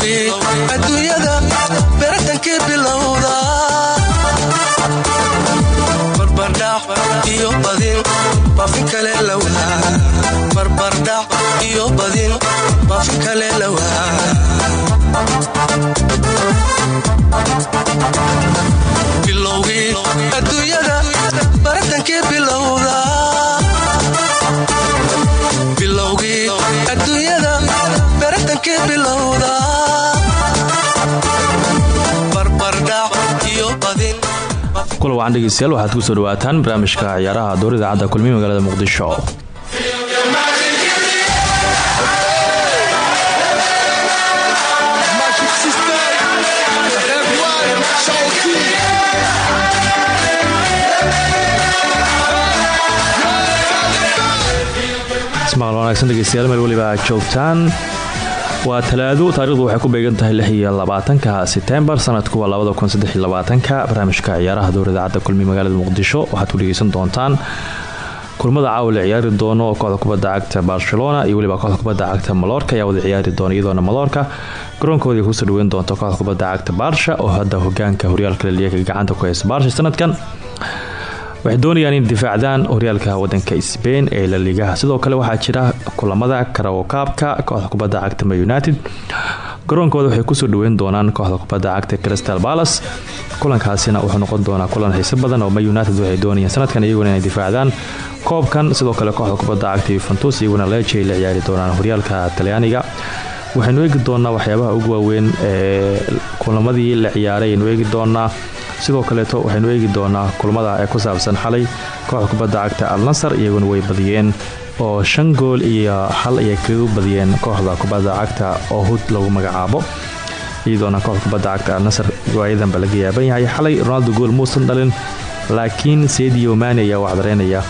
bilowgii adduunyada kula wacan dhegeystayaal waxaad ku soo dhawaataan barnaamijka ciyaaraha door idaacadda kulmiye magaalada muqdisho. Ismaqal wanaagsan dhegeystayaal meel weliba joogtaan waa talaado taarikhdu waxay ku beegan tahay lix iyo labaatanka sanadku waa labada kun barnaamijka ciyaaraha door idaacadda kulmiye magaalada muqdisho waxaad ku dhegeysan doontaan kulmada caawa ciyaari doono kooxda kubadda cagta barcelona iyo weliba kooxda kubadda cagta maloorka ayaa wada ciyaari doona iyadoona maloorka garoonkoodii ku soo dhaweyn doonta kooxda kubadda cagta barsha oo hadda hogaanka horyaalka laliyaga gacanta ku haysta barsha sanadkan waxay doonayaan in difaacdaan horyaalka wadanka sbain ee laligaha sidoo kale waxaa jira kulamada karawokaabka kooxda kubadda cagta united. Garoonkooda waxay ku soo dhaweyn doonaan kooxda kubadda cagta crystal balas kulankaasina wuxuu noqon doonaa kulan xiise badan oo ma united waxay doonayaan sanadkan iyaguna inay difaacdaan. Koobkan sidoo kale kooxda kubadda cagta yuventus iyaguna la ciyaari doonaan horyaalka talyaaniga. Waxaynu eegi doonaa waxyaabaha ugu waaweyn ee kulamadii la ciyaaray. Aynu eegi doonaa sidoo kaleeto waxaynu eegi doonaa kulamada ee ku saabsan xalay kooxda kubadda cagta al nasar iyaguna way badiyeen oo shan gool iyo hal ayay kaga badiyeen kooxda kubadda cagta oo hud lagu magacaabo. Iyadoona kooxda kubadda cagta al nasar waayadanba laga yaaban yahay xalay ronaldo gool muusan dhalin laakiin sedio mani ayaa wacdareynaya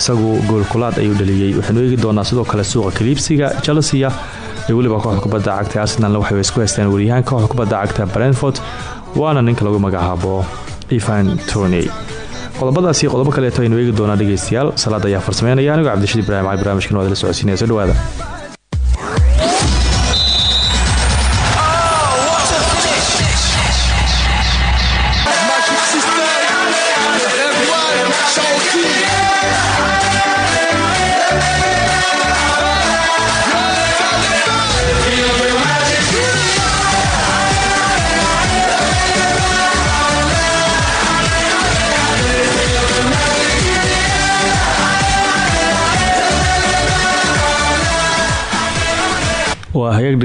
isagu goolkulaad ayuu dhaliyey waxaynu eegi doonaa sidoo kale suuqa kaliibsiga chelsea iyo weliba kooxda cagta arsenal waxay isku haystaan wariyahaan kooxda cagta brentford waana ninka lagu magacaabo evan tony. Qodobadaasi qodobo kaleeto aynu eegi doonaa dhegeystayaal salaad ayaa farsameynaya. Anigoo cabdishid ibrahim cali barnamijkan waad la socodsiinaya soo dhawaada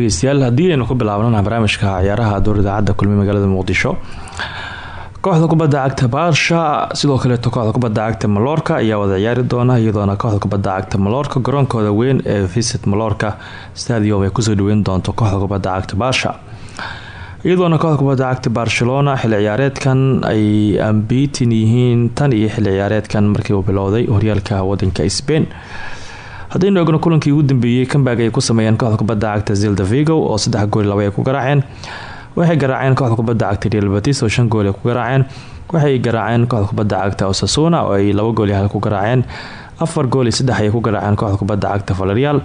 dhegeystayaal haddii aynu ku bilaabnana barnaamijka ciyaaraha door idaacadda kulmiye magaalada muqdisho. Kooxda kubadda cagta baarsha sidoo kaleeto kooxda kubadda cagta maloorka ayaa wada ciyaari doona iyadoona kooxda kubadda cagta maloorka garoonkooda weyn ee visit maloorka stadium ay ku soo dhaweyn doonto kooxda kubadda cagta baarsha iyadoona kooxda kubadda cagta barcelona xilli ciyaareedkan ay ambiitin yihiin tan iyo xilli ciyaareedkan markii uu bilowday horyaalka wadanka sbain haddaynu eegno kulankii ugu dambeeyey kambag ay ku sameeyeen kooxda kubadda cagta zilda vigo oo saddex gool laba ay ku garaaceen. Waxay garaaceen kooxda kubadda cagta real batis oo shan gool ay ku garaaceen. Waxay garaaceen kooxda kubadda cagta osasuna oo ay laba gool iyo ku garaaceen. Afar gool iyo saddex ku garaaceen kooxda kubadda cagta valerial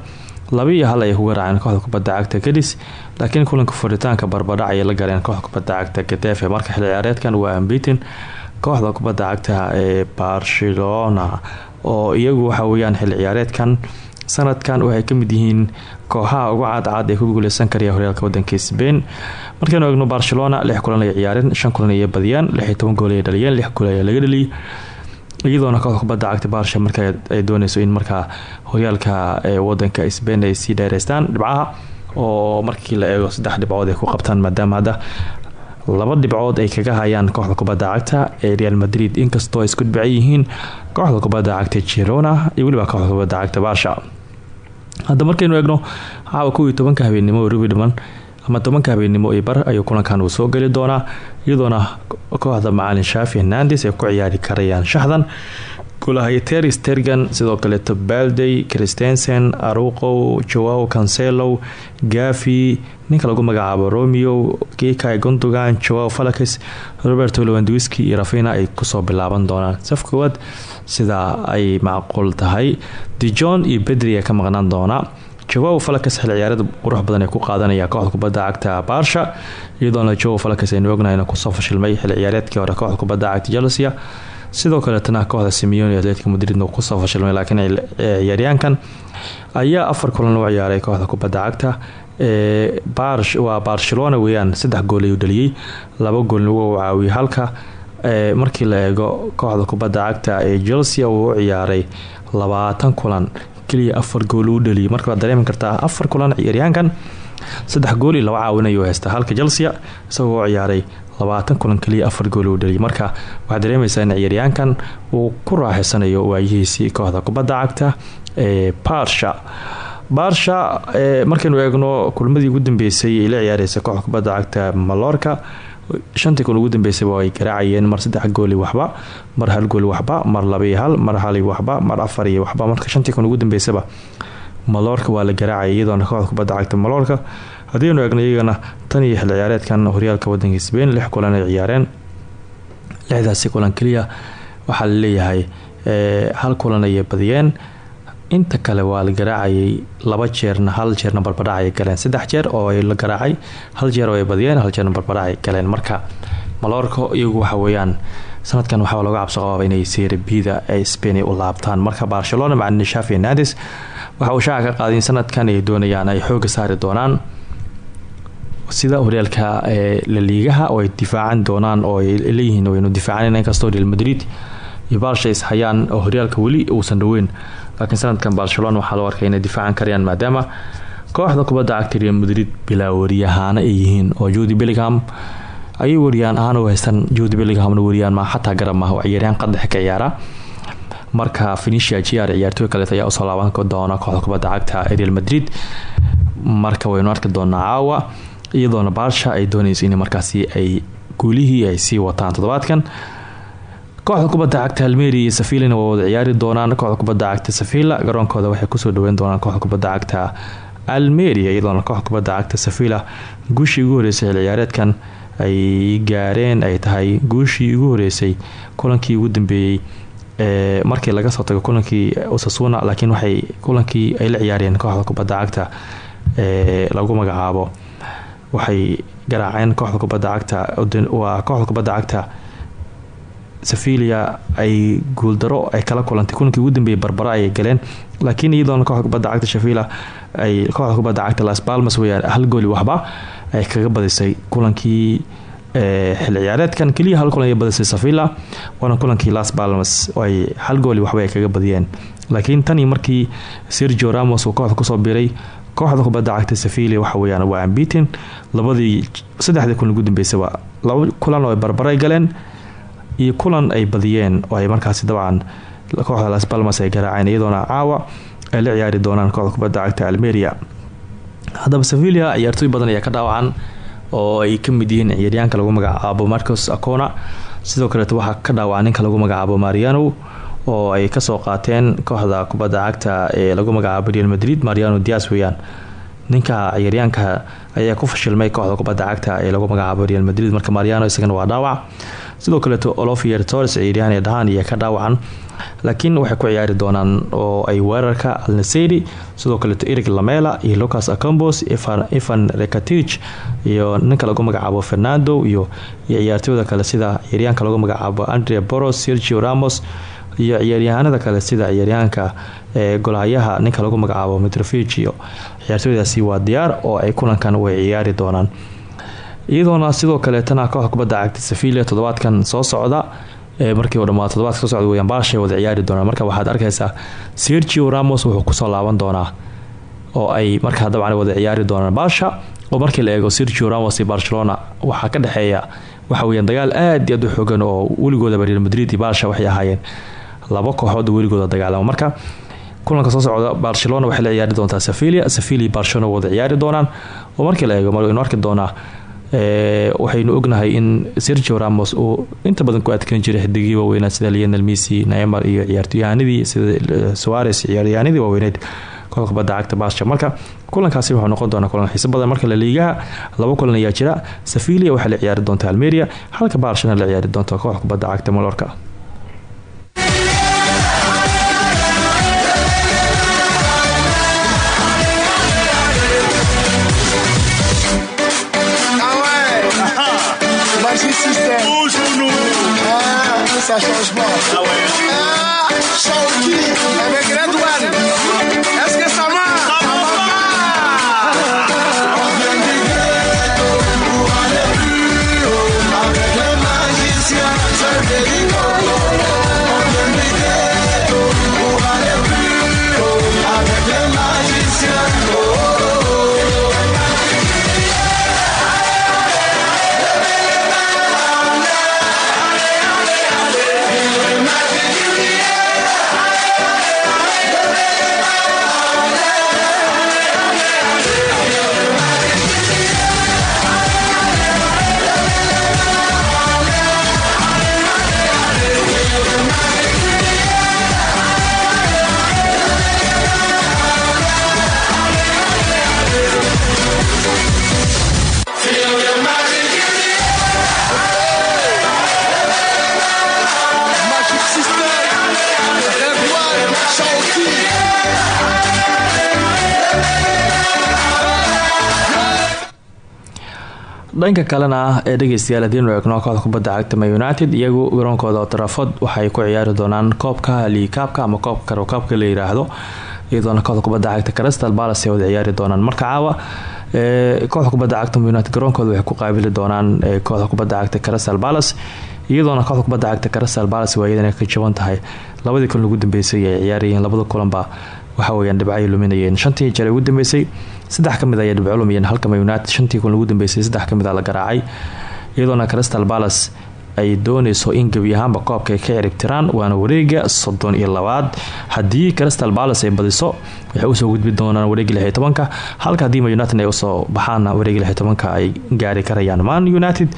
laba iyo hal ayay ku garaaceen kooxda kubadda cagta kadis laakiin kulanka furitaanka barbadhac ayay la galeen kooxda kubadda cagta gatefe marka xilli ciyaareedkan waa ambitin kooxda kubadda cagta ee barcelona oo iyagu waxa weyaan xilli ciyaareedkan sanadkan waxay ka mid yihiin kooxaha uga cadcad ee ku guuleysan karaya horyaalka wadanka sbain markaynu eegno barcelona lix kulan ay ciyaareen shan kulan ayay badiyeen lix gool ayay dhaliyeen lix gool ayaa laga dhaliyay. Iyadoona kooxda kubadda cagta barsha marka ay dooneyso in markaa horyaalka wadanka sbain ay sii dheereystaan dhibcaha oo markii la eego saddex dhibcood ay ku qabtaan maadaama hadda laba dhibcood ay kaga hayaan kooxda kubadda cagta ee real madrid. Inkastoo ay isku dhibca yihiin kooxda kubadda cagta girona iyo weliba kooxda kubadda cagta barsha hadda markaynu eegno caawa kow iyo tobanka habeennimo rubi dhiman ama tobanka habeennimo iyo bar ayuu kulankan uu soo geli doonaa iyadoona kooxda macalin shaafi hernandes ay ku ciyaari karayaan shaxdan golahay ter stergan sidoo kaleeto baldey christensen aruqow joao cancelo gafi ninka lagu magacaabo romeo kikay gundogan joao falakes roberto lewandwiski iyo rafina ay ku soo bilaaban doonaan. Saf koowaad ay macquul tahay dijon iyo bedri ee ka maqnaan doona jawow falakas xil ciyaarada qurux badan ee ku qaadanaya kooxda kubadda cagta baarsha iyadoona jowow falakas aynu ognahay ku soo fashilmay xil ciyaareedkii hore kooxda kubadda cagta chelsea sidoo kaleetana kooxda simeoni atletica madridna ku soo fashilmay laakiin ciyaaryaankan ayaa afar kulan u ciyaaray kooxda kubadda cagta. Waa barcelona weeyaan saddex gool ayuu dhaliyey laba goolna wuu caawiyay halka markii la eego kooxda kubadda cagta ee chelsea uu u ciyaaray labaatan kulan keliya afar gool uu dhaliyay. Marka waad dareemi kartaa afar kulan ciyaaryahankan saddex gool iyo laba caawin haysta halka chelsea isagoo u ciyaaray labaatan kulan keliya afar gool uu dhaliyay. Marka waxaad dareemaysaa in ciyaaryahankan uu ku raaxaysanayo waayihiisii kooxda. Kubadda cagta ee barsha. Barsha markaynu eegno kulmadii ugu dambeysay ay la ciyaareysa kooxda kubadda cagta malorka shantii kun ugu dambeysay ay garaacayeen. Mar saddex gooli waxba mar hal gooli waxba mar laba hal mar hal waxba mar afar iyo waxba. Marka shantii kun ugu dambeysaba maloorka waa la garaacaya iyadoona kooxda kubadda cagta maloorka haddiinu eegno iyagana tan iyo xil ciyaareedkan horyaalka wadanka sbain lix kulan ay ciyaareen. Lixdaasi kulan keliya waxaa la leeyahay hal kulan ayay badiyeen. Inta kale waa la garaacayay laba jeerna hal jeerna barbadhac galeen. Saddex jeer oo la garaacay hal jeer oo ay badiyeen hal jeerna barbadhac galeen. Marka maloorka iyagu waxa weeyaan sanadkan waxaa looga cabso qabaaba inay serbida ee spain u laabtaan. Marka barcelona macalin shafi nadis waxa uu shaaca ka qaaday sanadkan ay doonayaan ay xooga saari doonaan sida horyaalka ee laliigaha oo ay difaacan doonaan oo leeyihiin waynu difaacan inkastoo real madrid iyo barsha is hayaan oo horyaalka weli uusan dhaweyn laakiin sanadkan barcelona waxaa loo arkay inay difaacan karayaan maadaama kooxda kubadda cagta real madrid bilaa wariyahaana ay yihiin oo judi bellingham ayay wariyaan ahaan u haystaan. Judi bellinghamna wariyaan ma xataa garab maaha ciyaaryahan qadax ka ciyaara. Marka fenicia jr ciyaartooy kaleet ayaa u soo laaban doona kooxda kubadda cagta real madrid. Marka waynu arki doonaa caawa iyadoona barsha ay doonayso in markaasi ay guulihii ay sii wataan toddobaadkan. Kooxda kubadda cagta almeri iyo safilina waa wada ciyaari doonaan kooxda kubadda cagta safila garoonkooda waxay ku soo dhaweyn doonaan kooxda kubadda cagta almeria iyadoona kooxda kubadda cagta safila guushii ugu horeysay xil ciyaareedkan ay gaareen ay tahay guushii ugu horeysay kulankii ugu dambeeyey ee markii laga soo tago kulankii usasuna laakiin waxay kulankii ay la ciyaareen kooxda kubadda cagta ee lagu magacaabo waxay garaaceen kooxda kubadda cagta waa kooxda kubadda cagta. Sevilia ay guuldaro ay kala kulantay kulankii ugu dambeeyay barbara ayay galeen. Laakiin iyadoona kooxda kubadda cagta shafila ay kooxda kubadda cagta las balmas weyaan hal gooli waxba ay kaga badisay kulankii xil ciyaareedkan. Keliya hal kulan ay badisay savilla waana kulankii las balmas ay hal gooli waxba ay kaga badiyeen. Laakiin tanii markii sergio ramos uu kooxda ku soo biray kooxda kubadda cagta sevilia waxa weyaan waa ambitin labadii saddexdii kulan ugu dambeysaba laba kulan oo ay barbaray galeen iyo kulan ay badiyeen. Oo ay markaasi dabcan kooxda las balmas ay garaaceen iyadoona caawa ay la ciyaari doonaan kooxda kubadda cagta almeria. Haddaba sevilia ciyaartooy badan ayaa ka dhaawacan oo ay ka mid yihiin ciyaaryaanka lagu magacaabo marcos acona. Sidoo kaleeto waxaa ka dhaawacan ninka lagu magacaabo mariano oo ay ka soo qaateen kooxda kubadda cagta ee lagu magacaabo real madrid mariano dias weyaan ninka ciyaaryaanka ayaa ku fashilmay kooxda kubadda cagta ee lagu magacaabo real madrid marka mariano isagana waa dhaawac. Sidoo kaleeto olofier tors ciyaaryahan ee dhahaan iyo ka dhaawacan. Laakiin waxay ku ciyaari doonaan oo ay weerarka alnaseri sidoo kaleeto eric lamela iyo lucas acombos evan rekatich iyo ninka lagu magacaabo fernando iyo ciyaartooyda kale sida ciyaaryahanka lagu magacaabo andrea boros sergio ramos iyo ciyaaryahanada kale sida ciyaaryahanka ee golhayaha ninka lagu magacaabo mitrofig iyo ciyaartooydaasi waa diyaar oo ay kulankan way ciyaari doonaan. Iyadoona sidoo kaleetana kooxda kubadda cagta sevilia toddobaadkan soo socda markii u dhamaado todobaadka soo socda weyaan baashay wada ciyaari doonaan. Marka waxaad arkaysaa sergio ramos wuxuu ku soo laaban doonaa oo ay markaa dabcan wada ciyaari doonaan baasha. Oo markii la eego sergio ramos iyo barcelona waxaa ka dhexeeya waxa weyaan dagaal aad iyo aad u xoogan oo weligoodaba real madrid iyo baasha waxay ahaayeen laba kooxood weligooda dagaalamo. Marka kulanka soo socda barcelona waxay la ciyaari doontaa sevilia sevilia barcelona wada ciyaari doonaan. Oo markii la eego maynu arki doonaa waxaynu ognahay in sergio ramos uu inta badan ku adkan jiray xidigii waaweynaa sida leonel messi neymar iyo ciyaartoyahanadii sida soares ciyaaryahanadii waaweyneed kooxda kubadda cagta baasha marka kulankaasi wuxuu noqon doonaa kulan xiiso badan. Marka la liigaha laba kulan ayaa jira. Sevilia waxay la ciyaari doonta almeria halka barcelona la ciyaari doonta kooxda kubadda cagta malorka ça change pas. Ah, Shawty, avec Red One. Est-ce dhanka kalena ee dhegeystayaal hadiinu eegno kooxda kubadda cagta ma united iyagu garoonkooda trafod waxay ku ciyaari doonaan koobka liikaabka ama koobka karokaabka la yiraahdo iyadoona kooxda kubadda cagta crystal palace ay wada ciyaari doonaan. Marka caawa kooxda kubadda cagta united garoonkooda waxay ku qaabili doonaan kooxda kubadda cagta crystal palace iyadoona kooxda kubadda cagta crystal palace waa iyadana jaban tahay. Labadii kulan ugu dambeysay ay ciyaarayeen labada kulanba waxa weyaan dhibcay luminayeen. Shantii jeer ugu dambeysay saddex ka mid ayaa dhibco lumiyeen halka ma united shantii kulan ugu dambeysay saddex ka mid a la garaacay iyadoona crystal palace ay dooneyso in gebi ahaanba koobka ay ka ciribtiraan waana wareega soddon iyo labaad. Haddii crystal palace ay badiso waxay u soo gudbi doonaan wareegi lix iyo tobanka halka haddii united ay u soo baxaana wareegi lix iyo tobanka ay gaari karayaan. Man united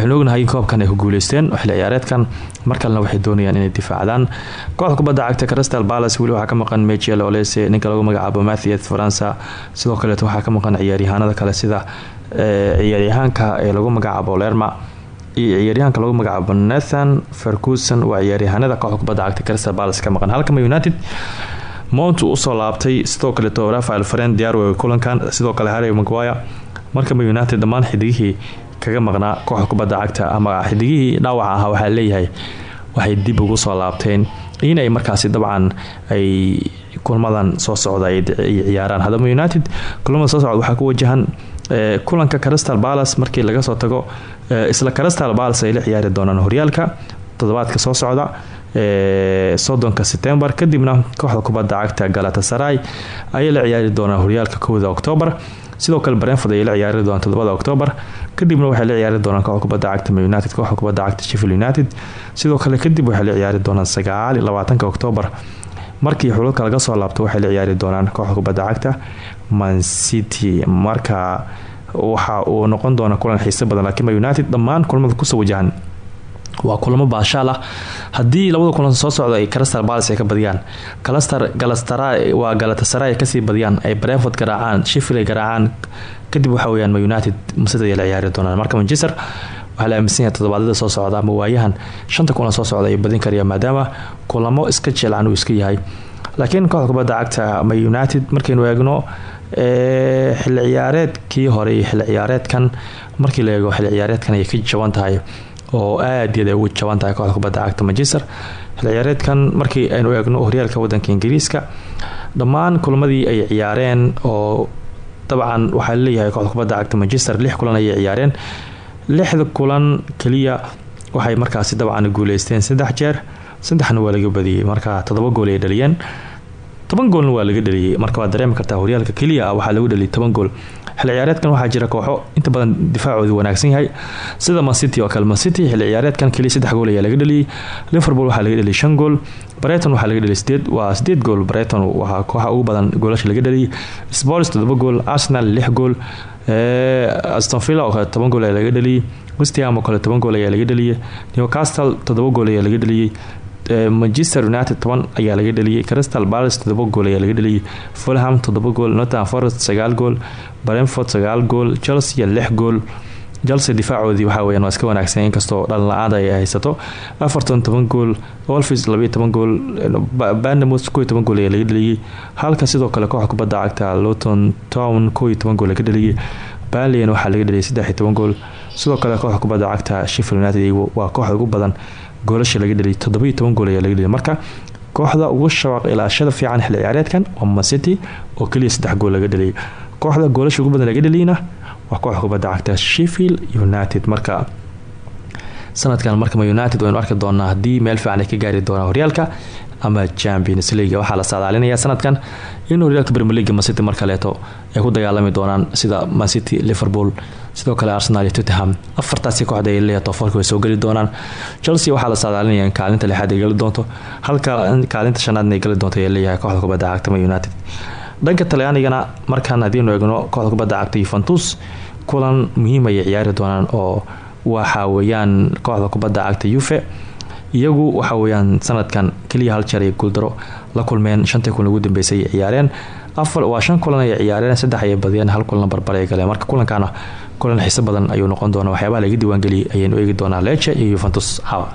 waxaynu ognahay in koobkan ay ku guuleysteen xilli ciyaareedkan. Mar waxay doonayaan inay difaacdaan. Kooxda kubadda cagta crystal palace weli ka maqan michel olese ninka lagu magacaabo mathias faransa. Sidoo kaleeto waxaa ka maqan ciyaaryahaanada kale sida ciyaaryahaanka ee lagu magacaabo lerma. Iyo ciyaaryahanka lagu magacaabo nathan ferguson waa ciyaaryahanada kooxda cagta crystal palace ka maqan. Halka ma united mount u soo laabtay. Sidoo kaleeto rafael faren diarwe kulankan. Sidoo kale harry maguire. Marka ma united dhammaan xidigihii kaga maqnaa kooxda kubadda cagta ama xidigihii dhaawaca ahaa waxaa leeyahay waxay dib ugu soo laabteen. In ay markaasi dabcan ay kulmadan soo socda ay ciyaaraan. Hadaba united kulamada soo socda waxaa ku wajahan kulanka crystal palace markii laga soo tago isla crystal palace ay la ciyaari doonaan. Horyaalka toddobaadka soo socda soddonka september kadibna kooxda kubadda cagta galatasaray ayay la ciyaari doonaan. Horyaalka kowda octoobar sidoo kale brentford ayay la ciyaari doonaan. Todobada octoobar kadibna waxay la ciyaari doonaan kooxda kubadda cagta united kooxda kubadda cagta sheffield united. Sidoo kale kadib waxay la ciyaari doonaan sagaal iyo labaatanka markii xulalka laga soo laabto waxay la ciyaari doonaan kooxda kubadda cagta man city. Marka waxa uu noqon doona kulan xiise badan laakiin united dhammaan kulamada ku soo wajahan waa kulamo baashaal ah. Haddii labada kulan soo socda ay crystal palace ay ka badiyaan waa galatasaray ka sii badiyaan ay brentford garaacaan ay garaacaan kadib waxa weyaan united masida ay la ciyaari doonaan. Marka manchester waxaa la aaminsan yahay toddobaadada soo socda ama waayahan shanta kulan soo socda ay badin karayaan maadaama kulamo iska jilcan uu iska yahay. Laakiin kooxda kubadda cagta ma united markaynu eegno xilli ciyaareedkii hore iyo ciyaareedkan markii la eego xilli ciyaareedkan ayay ka jaban tahay oo aad yaad ay ugu jaban tahay kooxda kubadda cagta manchester. Xilli ciyaareedkan markii aynu eegno horyaalka wadanka ingiriiska dhammaan kulamadii ay ciyaareen oo dabcan waxaa la leeyahay kooxda kubadda cagta manchester lix kulan ayay ciyaareen. Lixda kulan keliya waxay markaasi dabcan guuleysteen. Saddex jeer saddexna waa laga badiyey marka toddoba gool ay dhaliyeen. Toban goolna waa laga dhaliyey marka waad dareemi kartaa horyaalka keliya ah lagu dhaliyay toban gool xilli ciyaareedkan waxaa jira kooxo inta badan difaacoodu wanaagsan yahay. Sida mancity oo kale mancity xilli ciyaareedkan keliya saddex gool ayaa laga dhaliyey liverpool waxaa laga dhaliyay shan gool. Brighton waxaa laga dhaliyay sideed waa sideed gool. Brighton waa kooxa ugu badan goolasha laga dhaliyay. Spors toddoba gool arsenal lix gool. Aston villa oo toban gool ayaa laga dhaliyay. Westham oo kale toban gool ayaa laga dhaliyay. Newcastle toddoba gool ayaa laga dhaliyay manchester united toban ayaa laga dhaliyay crystal palace todoba gool ayaa laga dhaliyay fulham todoba gool northern forest sagaal gool brentford sagaal gool chelsea lix gool. Chelsea difaacoodii waxaa weyaan waa wanaagsan inkastoo dhalin-la-aada ay haysato. Afartan toban gool wolfis labayo toban gool banamos koiyo toban gool ayaa laga dhaliyay. Halka sidoo kale kooxa kubadda cagta luton town koiyo toban gool laga dhaliyay. Balian waxaa laga dhaliyay saddex iyo toban gool. Sidoo kale kooxda kubadda cagta sheffield united waa kooxda ugu badan goolasha laga dheliyay toddobiyo gool ayaa laga dheliyay marka kooxda ugu shabaaq ilaashada fiican xilli ciyaareedkan waa mancity oo keliya saddex gool laga dheliyay kooxda goolasha ugu badan laga dheliyna waa kooxda kubadda cagta sheffield united. Marka sanadkan markama united waynu arki doonaa haddii meel fiican ay ka gaari doonaan horyaalka ama champions league waxaa la saadaalinaya sanadkan in horyaalka premier league mancity mar kaleeto ay ku dagaalami doonaan sida mancity liverpool sidoo kale arsenal iyo tottenham. Afartaasi kooxda ay leeyahay tofarka way soo geli doonaan. Chelsea waxaa la saadaalinaya in kaalinta lixaad ay gali doonto halka kaalinta shanaadna ay gali doonto ay leeyahay kooxda kubadda cagta united. Dhanka talyaanigana markaan hadiinu eegno kooxda kubadda cagta yuventus kulan muhiim ayay doonaan oo waxa weeyaan kooxda kubadda cagta yuve iyagu waxa weyaan sanadkan keliya hal jeer ay guuldaro la kulmeen. Shantii kulan ugu dambeysay ay ciyaareen. Afar waa shan kulan ay ciyaareen saddex ayay badiyeen hal kulan barbar ay galeen. Marka kulankaana kulan xiiso badan ayuu noqon doona waxyaabaha laga diiwaangeliyay ayaynu eegi doonaa. Leche iyo yuventus caawa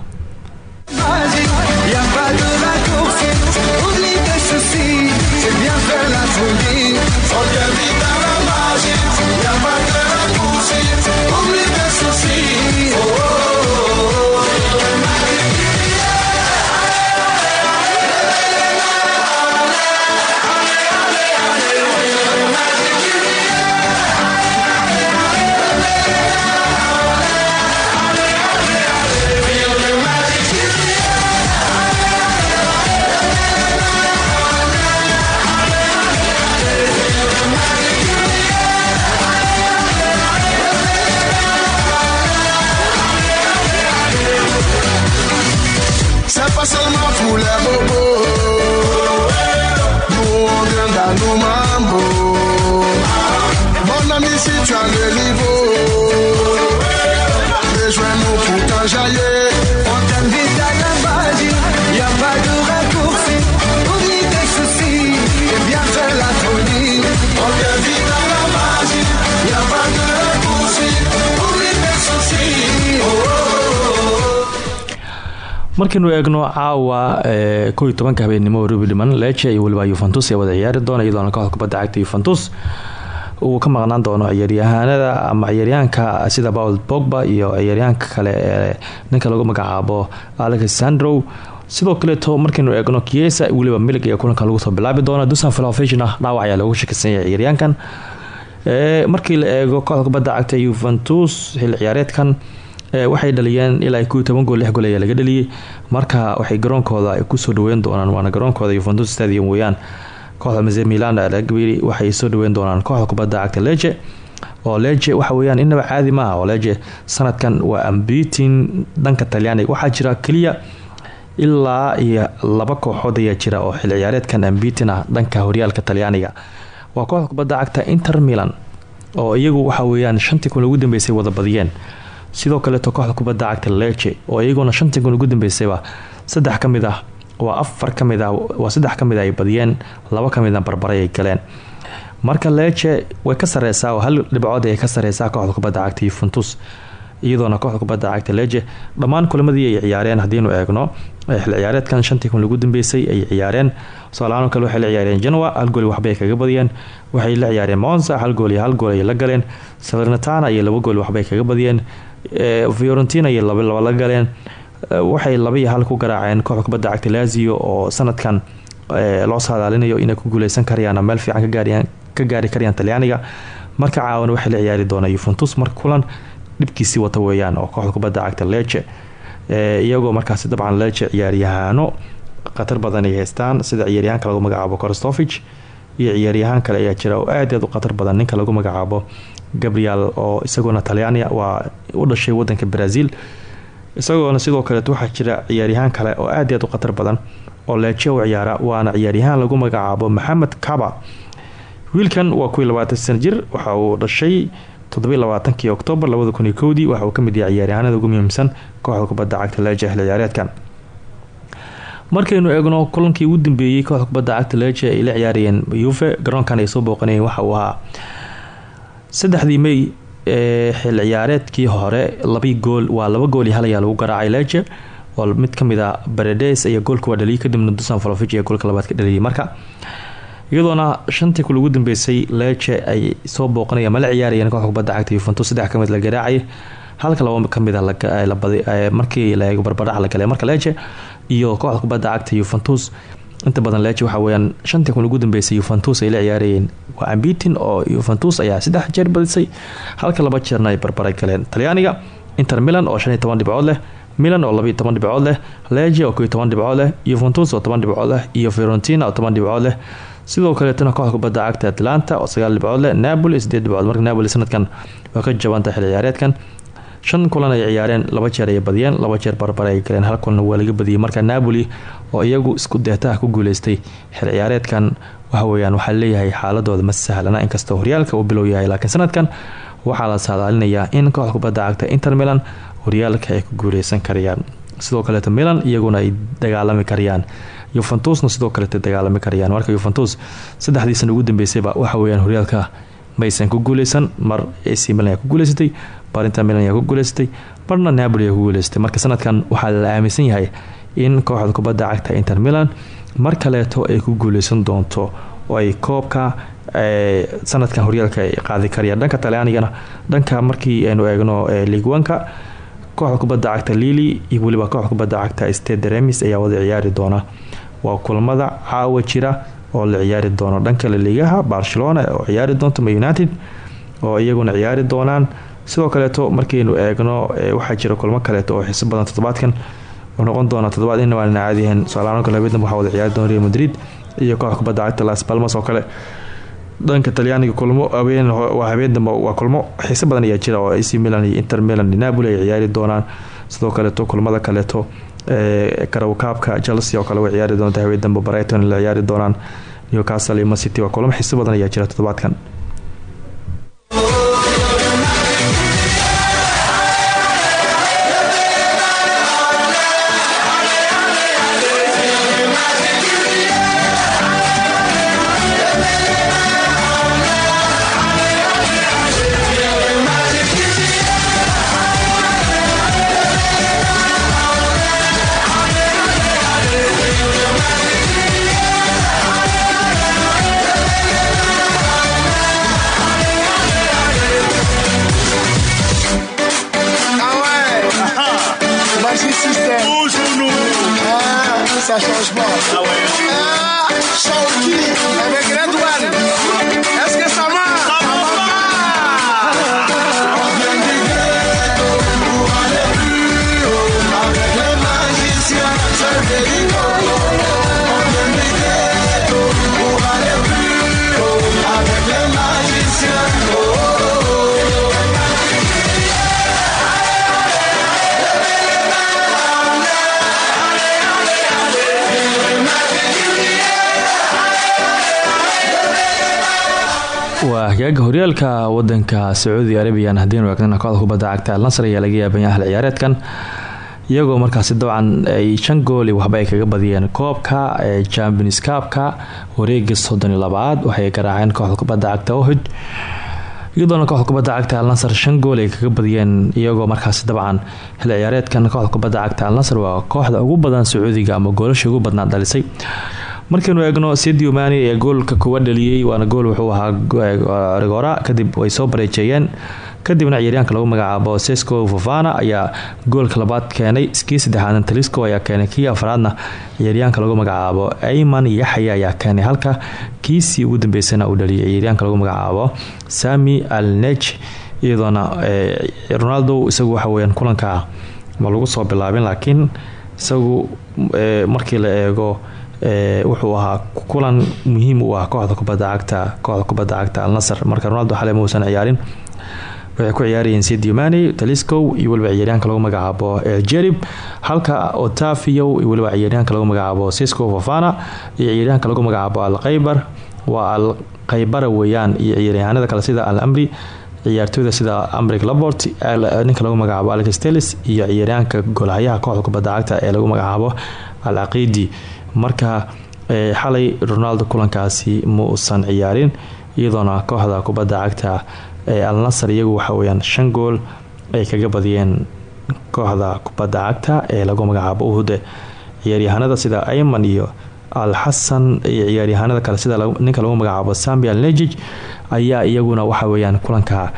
markaynu eegno caawa ee ko iyo tobanka habeenimo rubi dhiman leche iyo weliba yuventus ee wada ciyaari doona iyadoona kooxda kubadda cagta yuventus uu ka maqnaan doono ciyaaryahaanada ama ciyaaryahanka sida paul bogba iyo ciyaaryahanka kale ee ninka lagu magacaabo alexandrow sidoo kaleeto markaynu eegno kiesa weliba milig iyo kulankan lagu soo bilaabi doona dusan filovishna dhaawac ayaa loogu shakisan yahay ciyaaryahankan. Ee markii la eego kooxda cagta yuventus xilli ciyaareedkan waxay dhaliyeen ilaa ko toban gool lix gool ayaa laga dhaliyay. Marka waxay garoonkooda ay ku soo dhaweyn doonaan waana garoonkooda yuventus stadium weyaan kooxda mase milan ragbi waxay soo dhaweyn doonaan kooxda kubadda cagta leje oo leje waxa weyaan inaba caadi maaha oo leje sanadkan waa ambitin dhanka talyaaniga. Waxaa jira keliya ilaa iyo laba kooxood ayaa jira oo xil ciyaareedkan ambitin ah dhanka horyaalka talyaaniga. Waa kooxda kubadda cagta inter milan oo iyagu waxa weyaan shantii kun ugu dambeysay wada badiyeen sidoo kaleeto kooxda kubadda cagta leche oo iyaguna shantii kun ugu dambeysayba saddex ka mid ah waa afar ka mid ah waa saddex ka mid ah ay badiyeen laba ka midna barbaray ay galeen. Marka leche way ka sareysaa hal dhibcood ay ka sareysaa kooxda kubadda cagta yuventus iyadoona kooxda kubadda cagta leje dhammaan kulamadii ay ciyaareen haddiinu eegno xil ciyaareedkan shantii kun ugu dambeysay ay ciyaareen. Soalahaan kale waxay la ciyaareen janwa hal gool waxbay kaga badiyeen. Waxay la ciyaareen monza hal gool iyo hal gool ay la galeen. Salernitana iyo laba gool waxbay kaga badiyeen. Fiorentina iyo laba laba la galeen. Waxay laba iyo hal ku garaaceen kooxda kubadda cagta lazio oo sanadkan loo saadaalinayo inay ku guuleysan karayaan meel fiican ka gaari karayaan talyaaniga marka caawan waxay la ciyaari doonaa yuventus marka kulan wata weeyaan oo kooxda kubadda cagta leche iyagoo markaasi dabcan leche ciyaaryahaano khatar badan ay haystaan sida ciyaaryahaanka lagu magacaabo korstofich iyo ciyaaryahaan kale ayaa jira oo aad u khatar badan. Ninka lagu magacaabo gabriel oo isagoona talyaania waa u dhashay wadanka brazil. Isagoona sidoo kaleet waxaa jira ciyaaryahaan kale oo aad u khatar badan oo leeje u ciyaara waana ciyaaryahaan lagu magacaabo maxamed kaba. Wiilkan waa kuwii labaatan jir waxa uu dhashay toddobiy labaatankii oktoobar labada kun iyo kowdii waxa uu ka mid yahay ciyaaryahanada ugu muhiimsan kooxda kubadda cagta leeje xilli ciyaareedkan markaynu eegno kulankii ugu dambeeyey kooxda kubadda cagta leeje ay la ciyaarayeen yuve garoonkan ay soo booqanayeen waxa uu ahaa saddexdii may ee xil ciyaareedkii hore labi gool waa laba gool iyo hal ayaa lagu garaacay leje oo mid ka mid a baredes iyo goolka waa kadibna dusan falovic ee goolka labaad ka dhaliyay. Marka iyadoona shantii kul dambeysay leje ay soo booqanayeen ma la ciyaarayeen kooxda kubadda cagta yuventus saddex ka mid la garaacay. Halka laba ka mid markii la eego barbarac la galay marka leje iyo kooxda kubadda cagta yuventus inta badan leje waxa weyaan shantii kun ugu dambeysay yuventus ay la ciyaarayeen. Waa ambitin oo yuventus ayaa saddex jeer badisay. Halka laba jeerna ay barbaray galeen. Talyaaniga inter milan oo shan iyo leh milan oo labaiyo toban leh leje oo toban dhibcood leh yuventus oo toban dhibcood leh iyo fiorentina oo toban dhibcood leh sidoo kaleetana kooxda kubadda cagta atlanta oo sagaal dhibcood leh napoli sideed dhibcood marka napoli sanadkan waa ka jabanta xil shan kulan ay ciyaareen laba jeer ay badiyeen laba jeer barbar ay galeen waa laga badiyay. Marka napoli oo iyagu isku deetaha ku guuleystay xil ciyaareedkan waxaweyaan waxaa leeyahay xaaladooda ma sahlana. Inkastoo horyaalka uu bilow yahay laakiin sanadkan waxaa la saadaalinayaa in kooxda kubadda cagta inter milan horyaalka ay ku guuleysan karayaan. Sidoo kaleeto milan iyaguna ay dagaalami karayaan yuventusna sidoo kaleet dagaalami karayaan marka yuventus saddexdii sana ugu dambeysayba waxaweyaan horyaalka maysan ku guuleysan mar ac milan ayaa ku guuleysatay bar inter milan ayaa ku guuleysatay marna napoli ku guuleysatay marka sanadkan waxaa la aaminsan yahay in kooxda kubadda cagta inter milan mar kaleeto ay ku guuleysan doonto oo ay koobka sanadkan horyaalka ay qaadi karayaan dhanka talyaanigana dhanka markii aynu eegno liigwanka kooxda kubadda cagta lili iyo weliba kooxda kubadda cagta stade remis ayaa wada ciyaari doona waa kulamada caawa jira oo la ciyaari doono. Dhanka laliigaha barcelona oo ciyaari doonto united oo iyaguna ciyaari doonaan. Sidoo kaleeto markaynu eegno waxaa jira kulmo kaleeto oo xiiso badan toddobaadkan noqon doona. Todobaad in waan caadiyahan dambe waxaa wada ciyaari doona madrid iyo kooxda kubadda cagta las palmas oo kale. Dhanka talyaaniga kulmo habeen waa habeen dambe waa kulmo xiiso badan ayaa jira oo ac milan iyo inter milan napoli ay ciyaari doonaan. Sidoo kaleeto kulmada kaleeto karawkaabka chelsea oo kale way ciyaari doonta habeen dambe brighton la ciyaari doonaan. Newcastle iyo macity waa kulmo xiiso badan ayaa jira toddobaadkan waa hagaaga horyaalka wadanka sacuudi arabiyan haddiinu eegnana kooxda kubadda cagta alnasr ayaa laga yaabanya hal ciyaareedkan iyagoo markaasi dabcan ay shan gooli waxba ay kaga badiyeen. Koobka champions kaabka wareega soddon iyo waxay garaaceen kooxda kubadda cagta ohid iyadoona kooxda kubadda cagta alnasr shan gool ay kaga badiyeen iyagoo markaasi dabcan xil kooxda kubadda cagta alnasr waa kooxda ugu badan sacuudiga ama goolasha ugu badnaa dhalisay. Markaynu eegno sadio mani ee goolka kuwa dhaliyey waana gool wuxuu ahaa rigora kadib way soo bareejeeyeen kadibna ciyaaryaanka lagu magacaabo sesco fofana ayaa goolka labaad keenay kii saddexaadna talisco ayaa keenay kii afraadna ciyaaryaanka lagu magacaabo ayman yaxya ayaa keenay halka kiisii ugu dambeysana uu dhaliyay. Ciyaaryaanka lagu magacaabo sami al nej iyadoona ronaldo isagu waxaweyaan kulanka ma lagu soo bilaabin laakiin isagu markii la eego wuxuu ahaa kulan muhiim u ah kooxda kubada cagta kooxda kubadda cagta alnasr marka ronaldo xale mausan ciyaarin waxay ku ciyaarayeen sadio mani taliscow iyo weliba ciyaaryaanka lagu magacaabo jerib halka otafio iyo weliba ciyaaryaanka lagu magacaabo sisco fofana iyo ciyaaryaanka lagu magacaabo alkhaybar waa alkhaybara weeyaan iyo ciyaaryahanada kale sida al amri ciyaartooyda sida amrik labort ninka lagu magacaabo alex telis iyo ciyaaryaanka golhayaha kooxda kubadda cagta ee lagu magacaabo al caqiidi marka xalay ronaldo kulankaasi ma uusan ciyaarin iyadoona kooxda kubadda cagta ee al nasr iyagu waxaweyaan shan gool ay kaga badiyeen kooxda kubadda cagta ee lagu magacaabo uhude ciyaaryahanada sida ayman iyo al xasan iyo ciyaaryahanada kale sida ninka lagu magacaabo sambi al nejij ayaa iyaguna waxaweyaan kulanka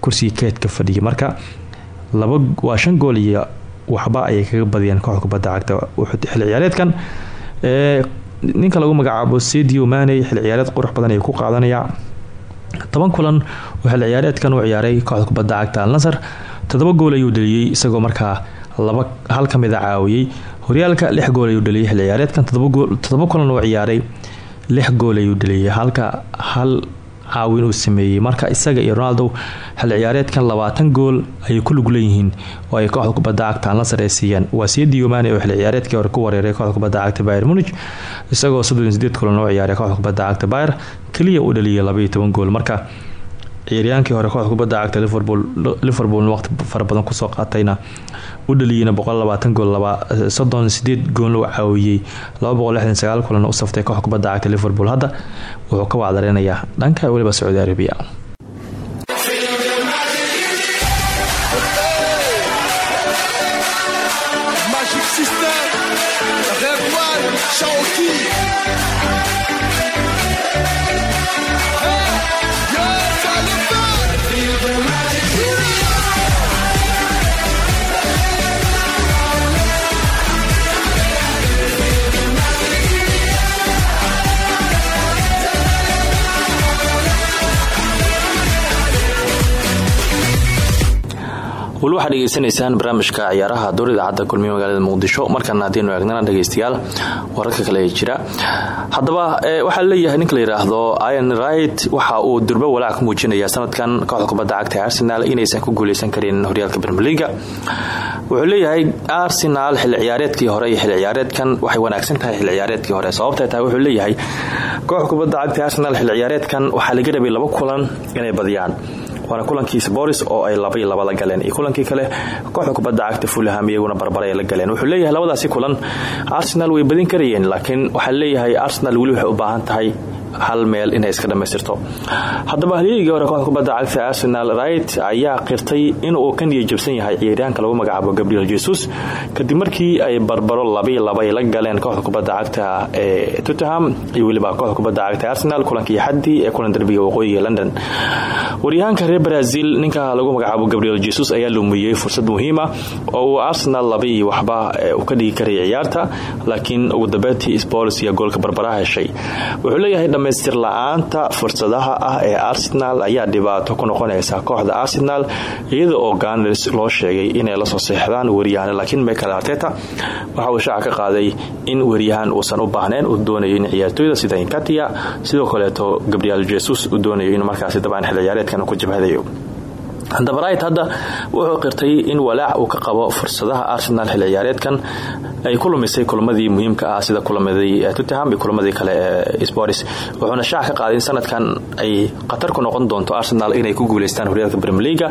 kursiga keedka fadhiyay. Marka waa shan gool iyo waxba ayay kaga badiyeen kooxda kubadda cagta xil ciyaareedkan ninka lagu magacaabo sedio maney xil ciyaareed qurux badan ay ku qaadanaya toban kulan oo xil ciyaareedkan uu ciyaaray kooxda kubadda cagta alnasar toddoba gool ayuu dhaliyey isagoo markaa laba hal ka mida caawiyey. Horyaalka lix gool ayuu dhaliyay xil ciyaareedkan. Toddoba kulan uu ciyaaray lix gool ayuu dhaliyay halka hal caawin uu sameeyey. Marka isaga iyo ronaldo xil ciyaareedkan labaatan gool ayay ku lug leeyihiin oo ay kooxda kubadda cagta alnasar ay siiyeen waa sidio mane oo xil ciyaareedkii hore ku wareeray kooxda kubadda cagta bayer munich isagoo soddon sideed kulan oo ciyaaray kooxda kubadda cagta bayer keliya uu dhaliyay labaiyo toban gool. Marka ciyaryaankii hore kooxda kubadda cagta liverpool waqti fara badan ku soo qaatayna u dhaliyeyna gool soddon sideed goolna u caawiyey kulan u saftay kooxda kubadda cagta liverpool. Hadda wuxuu ka wacdareynayaa dhanka weliba sacuudi arabiya weli waxaad dhegeysanaysaan barnaamijka ciyaaraha door idaacadda kulmiye magaalada muqdisho. Markana haddiinu eegnana dhegeystayaal wararka kale ee jira. Haddaba waxaa leeyahay ninka la yidhaahdo ian right waxa uu durbo walaac ka muujinaya sanadkan kooxda kubadda cagta arsenal inaysan ku guuleysan karin horyaalka brmeliga wuxuu leeyahay arsenal xilli ciyaareedkii hore iyo xilli ciyaareedkan waxay wanaagsan tahay xilli ciyaareedkii hore. Sababtay tahay wuxuu leeyahay kooxda cagta arsenal xilli ciyaareedkan waxaa laga rabay laba kulan inay badiyaan waana kulankii boris oo ay laba laba la galeen. Iyo kulankii kale kooxda kubadda cagta fulham iyaguna barbare ay la galeen. Wuxuu leeyahay labadaasi kulan arsenal way badin karayeen laakiin waxaa leeyahay arsenal weli waxay u baahan tahay hal meel inay iska dhammaystirto haddaba halyeegii hore kooxda kubadda cagta arsenal right ayaa qirtay inuu ka niya jabsan yahay ciyaaryaanka lagu magacaabo gabriel jesus. Kadib markii ay barbaro labai laba ay la galeen kooxda kubadda cagta ee tottenham iyo weliba kooxda kubadda cagta arsenal kulankii xadii ee kulan derbiga waqooyiga london. Waryahaanka reer brazil ninka lagu magacaabo gabriel jesus ayaa lumiyey fursad muhiima oo uu arsenal laba iyo waxba u ka dhigi karaya ciyaarta laakiin ugu dambeyntii spors iyo goolka barbaraha heshay. Wuxuu leeyahay dhamaystir la'aanta fursadaha ah ee arsenal ayaa dhibaato ku noqonaysa kooxda arsenal iyada oo ganers loo sheegay inay la soo seexdaan waryahan laakiin michael arteta waxa uu shaaca ka qaaday in waryahan uusan u baahnayn uu doonayo in ciyaartooyda sida inkatia sidoo kaleeto gabriel jesus uu doonayo in markaasi dabcan xil ciyaareedkan ku jabhadayo haddaba right hadda wuxuu qirtay in walaac uu ka qabo fursadaha arsenal xil ciyaareedkan. Ay ku lumisay kulamadii muhiimka ah sida kulamadii tottenham iyo kulamadii kale ee sports wuxuuna shaac ka qaaday in sanadkan ay khatar ku noqon doonto arsenal inay ku guuleystaan horyaalka premier leaga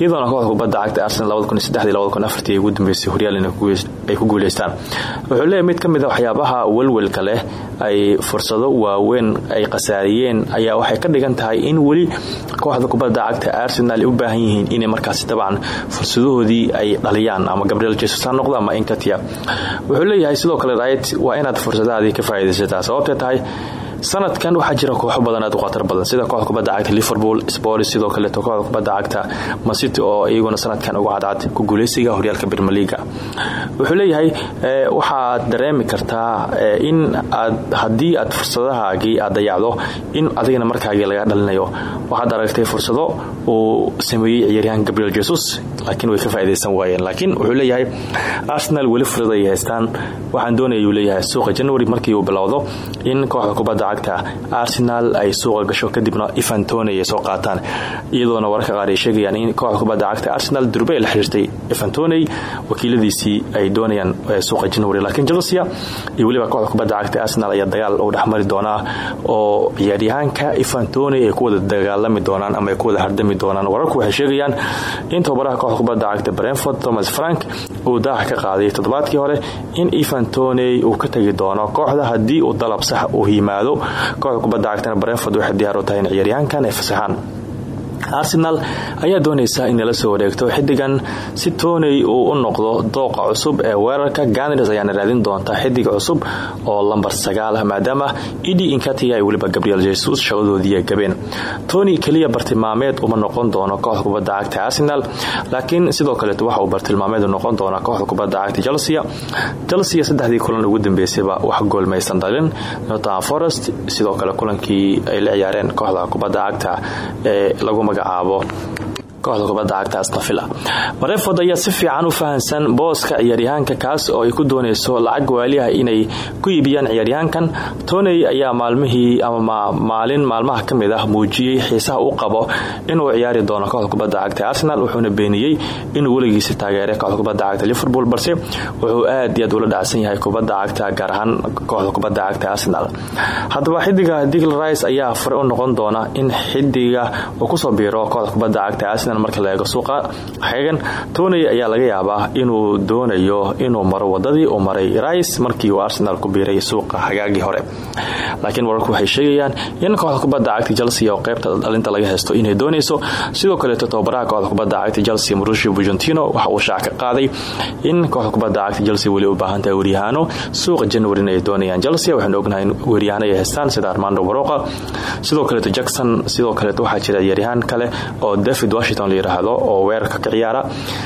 iyadoona kooxda kubadda cagta arsenal ugu dambeysay horyaal ay ku guuleystaan. Wuxuu leeyahy mid ka mid a waxyaabaha welwelka leh ay fursado waaweyn ay khasaariyeen ayaa waxay ka dhigan tahay in weli kooxda kubadda cagta arsenal ay u baahan yihiin inay markaasi dabcan fursadahoodii ay dhaliyaan ama gabriel jesus ha noqdo ama inkatia wuxuu leeyahay sidoo kale right waa inaad fursadahaadii ka faa'idaysataa sababtay tahay sanadkan waxaa jira kooxo badan aad u khatar badan. Sida kooxda kubadda cagta liverpool sports sidoo kaleeto kooxda kubadda cagta masity oo iyaguna sanadkan uga cadcad ku guuleysiga horyaalka bermeliga wuxuu leeyahay waxaad dareemi kartaa in aad haddii aad fursadahaagii aad dayacdo in adigana markaagii laga dhalinayo. Waxaad aragtay fursado uu sameeyey ciyaaryahan gabriel jesus laakiin way ka faa'idaysan waayeen. Laakiin wuxuu leeyahay arsenal weli fursad ay haystaan. Waxaan doonaya uu leeyahay suuqa january markii uu bilowdo in kooxda kubadda cagta arsenal ay suuqa gasho kadibna evantone ay soo qaataan. Iyadoona wararka qaar ay sheegayaan in kooxda kubadda cagta arsenal durbe ay la xiriirtay evantone wakiiladiisii ay doonayaan suuqa january. Laakiin chelsea iyo weliba kooxda kubadda cagta arsenal ayaa dagaal u dhexmari doonaa oo ciyaaryahaanka evantone ay ku wada dagaalami doonaan ama ay ku wada hardami doonaan. Wararku waxay sheegayaan in tababaraha kooxda kubadda cagta brentford thomas frank uu daaha ka qaaday toddobaadkii hore in evantone uu ka tegi doono kooxda haddii uu dalab sax uu yimaado. Kooxda kubadda cagtana brentford waxay diyaar u tahay in ciyaaryahankan ay fasaxaan arsenal ayaa doonaysa inay la soo wareegto xidigan si toney uu u noqdo dooqa cusub ee weerarka. Ganars ayaana raadin doonta xidig cusub oo lambar sagaal maadaama edi inkatia ay weliba gabriel jesus shaqadoodii gabeen. Tony keliya bartilmaameed uma noqon doono kooxda kubadda cagta arsenal laakiin sidoo kaleet waxa uu bartilmaameed noqon doonaa kooxda kubadda cagta chelsea. Chelsea saddexdii kulan ugu dambeysayba wax gool maysan dhalin nottingham forest sidoo kale kulankii ay la ciyaareen kooxda kubadda cagta ee lagu magacaabo kooxda kubadda cagta astafila mareford ayaa si fiican u fahansan booska ciyaaryahaanka kaas oo ay ku doonayso lacag waaliah inay ku iibiyaan ciyaaryahaankan toney ayaa maalmihii ama maalin maalmaha ka mid ah muujiyey xiisaha u qabo inuu ciyaari doono kooxda kubadda cagta arsenal wuxuuna beeniyey inuu weligiisa taageeray kooxda kubadda cagta liverpool balse wuxuu aad iyo aad ula dhacsan yahay kubadda cagta gaar ahaan kooxda kubadda cagta arsenal. Haddaba xidiga digl rice ayaa fare u noqon doona in xidiga uu ku soo biiro kooxda kubadda cagta arsenal marka la eego suuqa xeegan toney ayaa laga yaabaa inuu doonayo inuu maro wadadii uu maray rice markii uu arsenal ku biiray suuqa hagaagii hore. Laakiin wararku waxay sheegayaan in kooxda kubadda cagta chelsea oo qaybta dhalinta laga haysto inay doonayso. Sidoo kaleeto tababaraha kooxda kubadda cagta chelsea marushi bujentino waxa uu shaac qaaday in kooxda kubadda cagta chelsea weli u baahan tahay waryahaano suuqa januarin ay doonayaan chelsea waxaanu ognahay in waryahaano ay haystaan sida armando baroqa sidoo kaleeto jackson sidoo kaleeto waxaa jira yaryahaan kale oo david washington la yiraahdo oo weerarka ka ciyaara.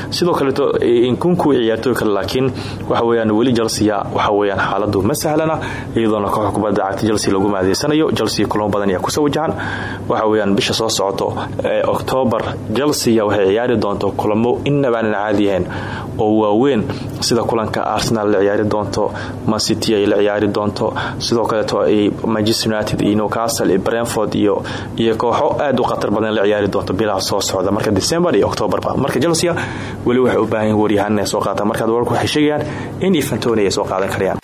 Sidoo kaleeto inkunku ciyaartooy kale laakiin waxa weyaan weli chelsea waxa weyaan xaaladu ma sahlana iyadoona kooxda kubadda cagta chelsea lagu maadeysanayo chelsea kulamo badan ayaa ku soo wajahan. Waxa weyaan bisha soo socoto ee oktoobar chelsea waxay ciyaari doonto kulamo inabaanan caadiyahayn oo waaweyn. Sida kulanka arsenal la ciyaari doonto mancity ay la ciyaari doonto. Sidoo kaleeto manchester united iyo newcastle iyo brentford iyo iyo kooxo aad u khatar badan la ciyaari doonto bilaha soo socda marka december iyo octoberba marka chelsea weli waxay u baahan inay soo qaataan. Markaad wararku waxay sheegayaan in ifantoni ay soo qaadan karayaan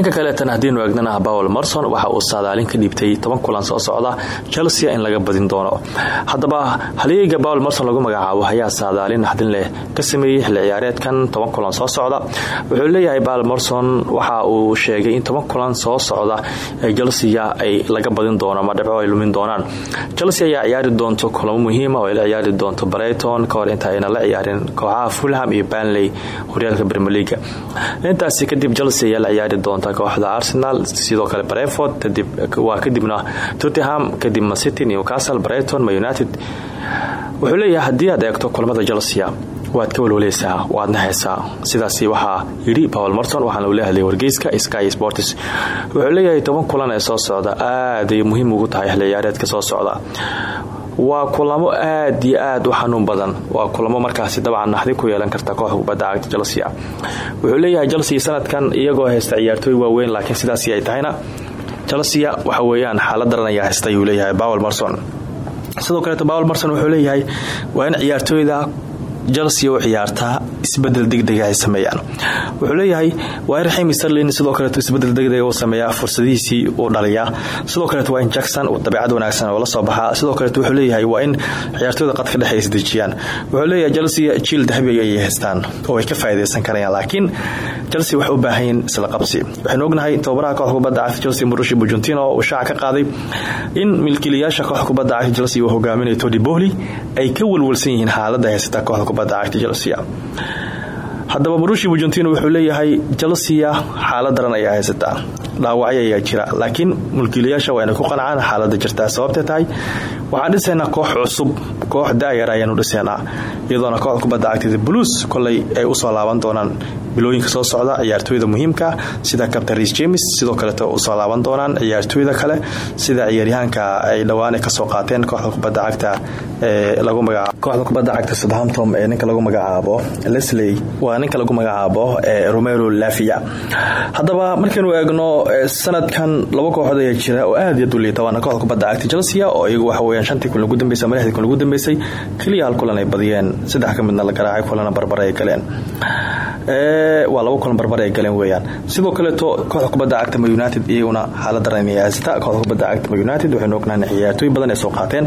dhanka kaleetan haddiinu eegnana bawel marson waxa uu saadaalin ka dhiibtay toban kulan soo socda chelsea in laga badin doono. Haddaba halyeeyga bawel marson lagu magacaabo ayaa saadaalin naxdin leh ka sameeyey xilli ciyaareedkan toban kulan soo socda. Wuxuu leeyahay bawel marson waxa uu sheegay in toban kulan soo socda ee chelsea ay laga badin doono ama dhibco lumin doonaan. Chelsea ayaa ciyaari doonto kulamo muhiima oo ay la ciyaari doonto brighton ka hor inta ayna la ciyaarin kooxaha fulham iyo banley horyaalka brmeliga intaasi kadib chelsea ayaa ciyaari doonta kooxda arsenal sidoo kale breford waa kadibna tottenham kadib mancity newcastle brighton ma united. Wuxuu leeyahay haddii aad eegto kulamada chelsea waad ka walwaleysaa waad naxaysaa sidaasi waxaa yidhi paul morton waxaana uu leehadlay wargeyska sky sports. Wuxuu leeyahay toban kulan ee soo socda aaday muhiim ugu tahay xilli ciyaareedka soo socda waa kulamo aad iyo aad u xanuun badan. Waa kulamo markaasi dabcan naxdi ku yeelan karta kooxda kubadda cagta chelsea wuxuu leeyahay chelsea sanadkan iyagoo haysta ciyaartooy waaweyn laakiin sidaasi ay tahayna chelsea waxa weeyaan xaalad daran ayaa haysta ayuu leeyahay bawel marson sidoo kaleeto bawel marson wuxuu leeyahay waa in ciyaartooyda chelsea u ciyaartaa isbeddel degdega sameeyaan. Wuxuu leeyahay waa in raxim sterlin sidoo kaleeto isbeddel degdega uu sameeyaa fursadihiisii uu dhaliyaa. Sidoo kaleeto waa in jackson uu dabeecad wanaagsan oo la soo baxaa sidoo kaleeto wuxuu leeyahay waa in ciyaartooyda qadka dhexe ay isdejiyaan. Wuxuu leeyahay chelsea jiil dahabi ayay haystaan oo ay ka faa'iidaysan karayaan laakiin chelsea waxay u baahan yihiin isla qabsi. Waxaynu ognahay tababaraha kooxda kubadda cagta chelsea murushi bujentino uu shaaca ka qaaday in milkiilayaasha kooxda kubadda cagta chelsea uu hogaaminayo tony bohli ay ka walwalsan yihiin xaaladda haysata kooxda haddaba marushi bujentino wuxuu leeyahay chelsea xaalad daran ayaa haysataa dhaawacyo ayaa jira laakiin mulkiilayaasha waa inay ku qancaan xaalada jirtaa sababtee tahay waxaan dhisaynaa koox cusub koox daayar ayaanu dhisaynaa iyadoona kooxda kubadda cagtada blues koley ay u soo laaban doonaan. Bilooyinka soo socda ciyaartooyda muhiimka sida captain ris james sidoo kaleeto u soo laaban doonaan ciyaartooyda kale sida ciyaaryahaanka ay dhowaan ka soo qaateen kooxda kubadda cagta lagu magacaabo kooxda kubadda cagta southampton ee ninka lagu magacaabo lesley waa ninka lagu magacaabo romero lafia. Haddaba markaynu eegno sanadkan laba kooxood ayaa jira oo aad iyo duliita waana kooxda kubadda cagta chelsea oo iyagu waxa weyaan shantii kulan ugu dambeysay ama lixdii ugu dambeysay keliya hal kulan ay badiyeen. Saddex ka midna la garaacay kulana barbare ay galeen waa laba kulan barbare ay galeen weeyaan. Sidoo kaleeto kooxda kubadda cagta united iyaguna xaalada raniyasta kooxda kubadda cagta united waxaynu ognahay ciyaartooy badan ay soo qaateen.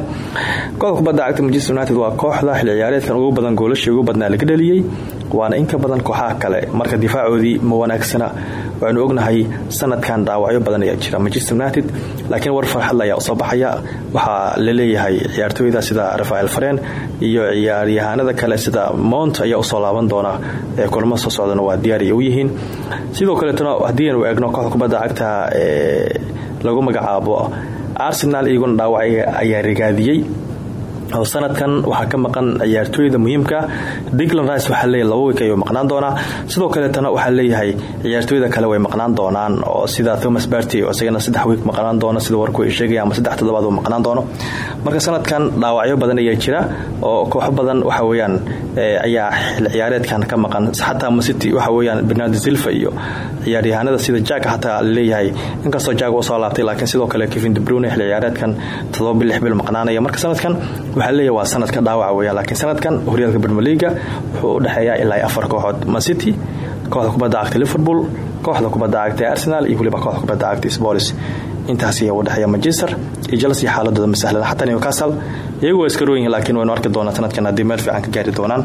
Kooxda kubadda cagta manchester united waa kooxda ciyaareedkan ugu badan goolashii ugu badnaa laga dhaliyey waana in ka badan kooxaha kale. Marka difaacoodii ma wanaagsana waxaynu ognahay sanadkan dhaawacyo badan ayaa jira. Manchester united laakiin war farxadle ayaa u soo baxaya. Waxaa la leeyahay ciyaartooyda sida rafael faren iyo ciyaaryahaanada kale sida mount ayaa u soo laaban doona. Ee kulamo soo socdana waa diyaari u yihiin. Sidoo kaleetona haddii aynu eegno kooxda kubadda cagta lagu magacaabo arsenal iyaguna dhaawac ayaa rigaadiyey oo sanadkan waxaa ka maqan ciyaartooyda muhiimka. Diglan rice waxaa leeyahay laba wiik ayuu maqnaan doonaa. Sidoo kaleetana waxaa leeyahay ciyaartooyda kale way maqnaan doonaan oo sida thomas barty oo isagana saddex wiik maqnaan doono sida warku ay sheegaya ama saddex toddobaad uu maqnaan doono. Marka sanadkan dhaawacyo badan ayaa jira oo kooxo badan waxa weeyaan ayaa xil ciyaareedkan ka maqan. Xataa masity waxa weeyaan bernardo silva iyo ciyaaryahanada sida jack xataa la leeyahay inkastoo jack u soo laabtay laakiin sidoo kale kevin debrune xil ciyaareedkan todoba bil lix maqnaanaya. Marka sanadkan waxaa leeyahay waa sanadka dhaawaca weeyaan laakiin sanadkan horyaalka bermeliga wuxuu u dhexeeyaa ilaa afar kooxood. Mancity kooxda kubadda cagta liverpool kooxda kubadda cagta arsenal iyo kooxda kubadda cagta sports intaas ayaa u dhexeeya manchester iyo chelsea xaaladooda ma sahlan. Xataa newcastle iyagu waa iska rooyihin laakiin waynu arki doonaa sanadkan haddii meel fiican ka gaari doonaan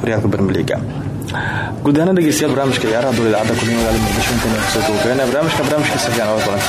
horyaalka bermeliga guud ahaan dhegeystayaal barnaamijka ciyaaraha dowladda cadda kulmiye magaalada muqdisho intan ku soo gabagabeynaya barnaamijka barnaamijkiisa fiican oga kulan